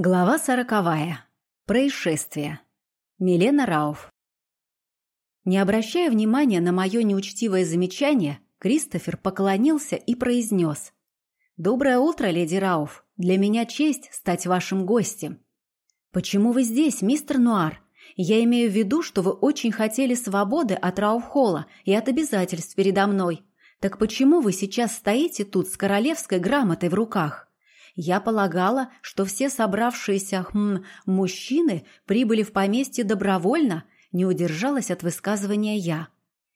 Глава сороковая. Происшествие. Милена Рауф. Не обращая внимания на мое неучтивое замечание, Кристофер поклонился и произнес. «Доброе утро, леди Рауф. Для меня честь стать вашим гостем». «Почему вы здесь, мистер Нуар? Я имею в виду, что вы очень хотели свободы от Рауф-холла и от обязательств передо мной. Так почему вы сейчас стоите тут с королевской грамотой в руках?» Я полагала, что все собравшиеся хм, мужчины прибыли в поместье добровольно, не удержалась от высказывания я.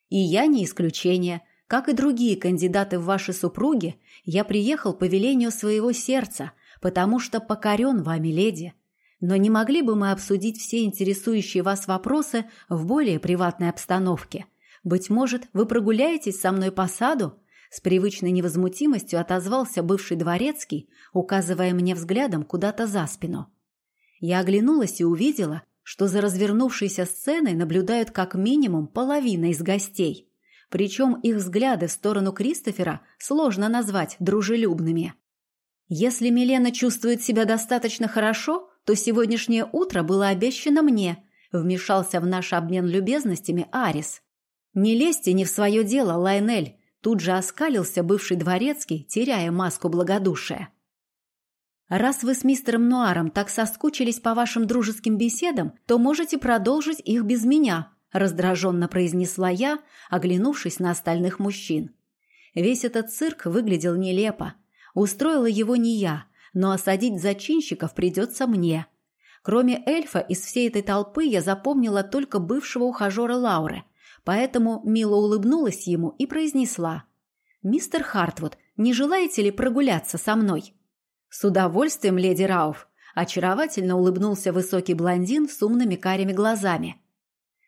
И я не исключение. Как и другие кандидаты в ваши супруги, я приехал по велению своего сердца, потому что покорен вами, леди. Но не могли бы мы обсудить все интересующие вас вопросы в более приватной обстановке? Быть может, вы прогуляетесь со мной по саду? С привычной невозмутимостью отозвался бывший дворецкий, указывая мне взглядом куда-то за спину. Я оглянулась и увидела, что за развернувшейся сценой наблюдают как минимум половина из гостей. Причем их взгляды в сторону Кристофера сложно назвать дружелюбными. Если Милена чувствует себя достаточно хорошо, то сегодняшнее утро было обещано мне, вмешался в наш обмен любезностями Арис. Не лезьте не в свое дело, Лайнель, Тут же оскалился бывший дворецкий, теряя маску благодушия. «Раз вы с мистером Нуаром так соскучились по вашим дружеским беседам, то можете продолжить их без меня», раздраженно произнесла я, оглянувшись на остальных мужчин. Весь этот цирк выглядел нелепо. Устроила его не я, но осадить зачинщиков придется мне. Кроме эльфа, из всей этой толпы я запомнила только бывшего ухажера Лауры – поэтому мило улыбнулась ему и произнесла. «Мистер Хартвуд, не желаете ли прогуляться со мной?» «С удовольствием, леди Рауф», – очаровательно улыбнулся высокий блондин с умными карими глазами.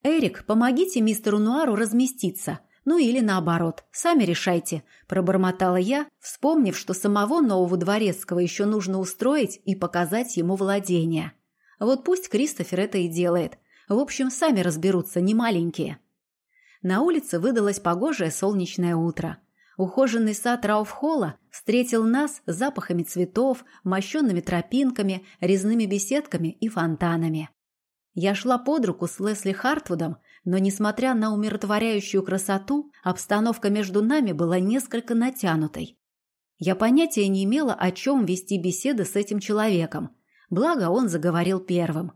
«Эрик, помогите мистеру Нуару разместиться», ну или наоборот, сами решайте, пробормотала я, вспомнив, что самого нового дворецкого еще нужно устроить и показать ему владение. Вот пусть Кристофер это и делает. В общем, сами разберутся, не маленькие. На улице выдалось погожее солнечное утро. Ухоженный сад Рауфхолла встретил нас запахами цветов, мощенными тропинками, резными беседками и фонтанами. Я шла под руку с Лесли Хартвудом, но, несмотря на умиротворяющую красоту, обстановка между нами была несколько натянутой. Я понятия не имела, о чем вести беседы с этим человеком, благо он заговорил первым.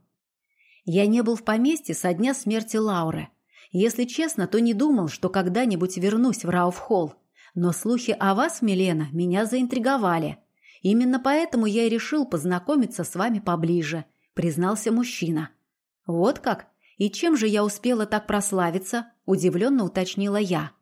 Я не был в поместье со дня смерти Лауры – если честно, то не думал, что когда-нибудь вернусь в Рауфхолл. Но слухи о вас, Милена, меня заинтриговали. Именно поэтому я и решил познакомиться с вами поближе, признался мужчина. Вот как? И чем же я успела так прославиться? Удивленно уточнила я.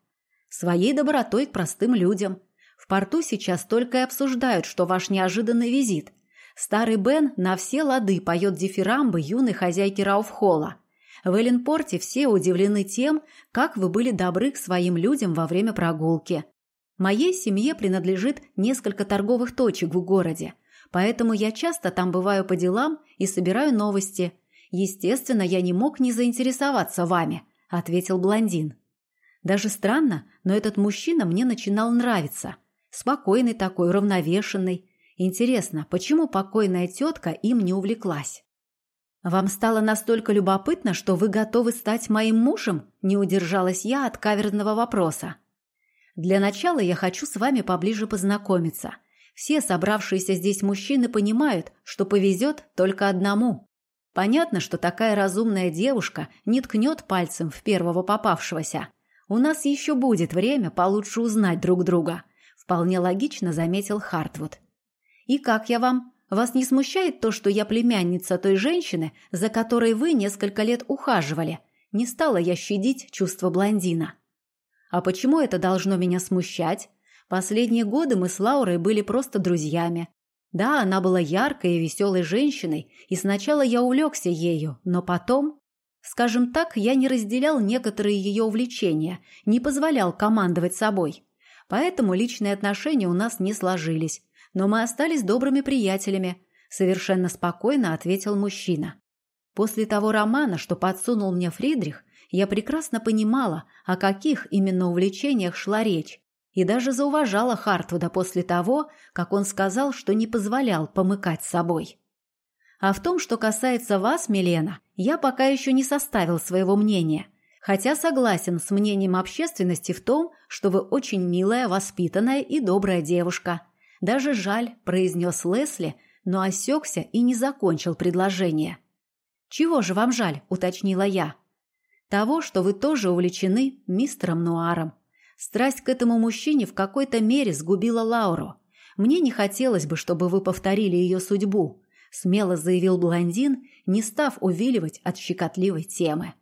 Своей добротой к простым людям. В порту сейчас только и обсуждают, что ваш неожиданный визит. Старый Бен на все лады поет дифирамбы юной хозяйки Рауфхолла. В Элленпорте все удивлены тем, как вы были добры к своим людям во время прогулки. Моей семье принадлежит несколько торговых точек в городе, поэтому я часто там бываю по делам и собираю новости. Естественно, я не мог не заинтересоваться вами, ответил блондин. Даже странно, но этот мужчина мне начинал нравиться. Спокойный такой, уравновешенный. Интересно, почему покойная тетка им не увлеклась? «Вам стало настолько любопытно, что вы готовы стать моим мужем?» – не удержалась я от каверзного вопроса. «Для начала я хочу с вами поближе познакомиться. Все собравшиеся здесь мужчины понимают, что повезет только одному. Понятно, что такая разумная девушка не ткнет пальцем в первого попавшегося. У нас еще будет время получше узнать друг друга», – вполне логично заметил Хартвуд. «И как я вам?» Вас не смущает то, что я племянница той женщины, за которой вы несколько лет ухаживали? Не стала я щадить чувство блондина. А почему это должно меня смущать? Последние годы мы с Лаурой были просто друзьями. Да, она была яркой и веселой женщиной, и сначала я увлекся ею, но потом... Скажем так, я не разделял некоторые ее увлечения, не позволял командовать собой. Поэтому личные отношения у нас не сложились, но мы остались добрыми приятелями», – совершенно спокойно ответил мужчина. После того романа, что подсунул мне Фридрих, я прекрасно понимала, о каких именно увлечениях шла речь, и даже зауважала Хартвуда после того, как он сказал, что не позволял помыкать собой. А в том, что касается вас, Милена, я пока еще не составил своего мнения, хотя согласен с мнением общественности в том, что вы очень милая, воспитанная и добрая девушка. Даже жаль, произнес Лесли, но осекся и не закончил предложение. «Чего же вам жаль?» – уточнила я. «Того, что вы тоже увлечены мистером Нуаром. Страсть к этому мужчине в какой-то мере сгубила Лауру. Мне не хотелось бы, чтобы вы повторили ее судьбу смело заявил блондин, не став увиливать от щекотливой темы.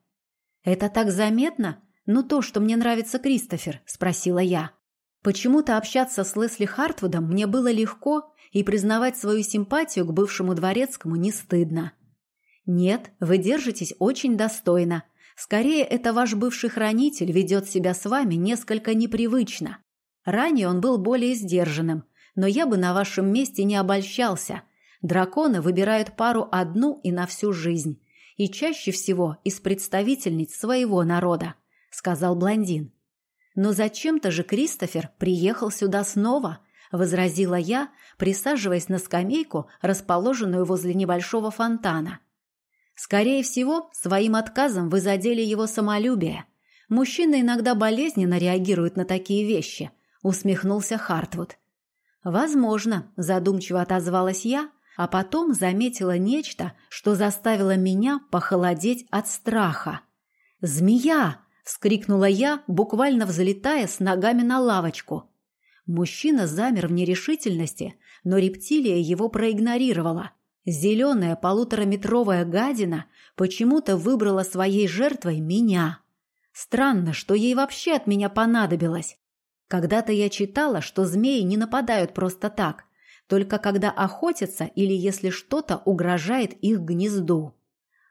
«Это так заметно? Ну то, что мне нравится Кристофер?» – спросила я. Почему-то общаться с Лесли Хартвудом мне было легко, и признавать свою симпатию к бывшему дворецкому не стыдно. «Нет, вы держитесь очень достойно. Скорее, это ваш бывший хранитель ведет себя с вами несколько непривычно. Ранее он был более сдержанным, но я бы на вашем месте не обольщался – Драконы выбирают пару одну и на всю жизнь, и чаще всего из представительниц своего народа, сказал блондин. Но зачем-то же Кристофер приехал сюда снова, возразила я, присаживаясь на скамейку, расположенную возле небольшого фонтана. Скорее всего, своим отказом вы задели его самолюбие. Мужчины иногда болезненно реагируют на такие вещи, усмехнулся Хартвуд. Возможно, задумчиво отозвалась я, а потом заметила нечто, что заставило меня похолодеть от страха. «Змея!» – вскрикнула я, буквально взлетая с ногами на лавочку. Мужчина замер в нерешительности, но рептилия его проигнорировала. Зеленая полутораметровая гадина почему-то выбрала своей жертвой меня. Странно, что ей вообще от меня понадобилось. Когда-то я читала, что змеи не нападают просто так – только когда охотятся или если что-то угрожает их гнезду.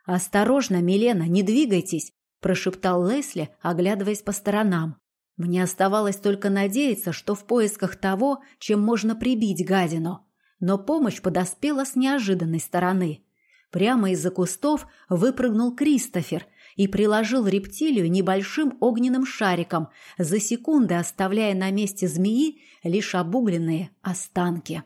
«Осторожно, Милена, не двигайтесь!» – прошептал Лесли, оглядываясь по сторонам. Мне оставалось только надеяться, что в поисках того, чем можно прибить гадину. Но помощь подоспела с неожиданной стороны. Прямо из-за кустов выпрыгнул Кристофер и приложил рептилию небольшим огненным шариком, за секунды оставляя на месте змеи лишь обугленные останки.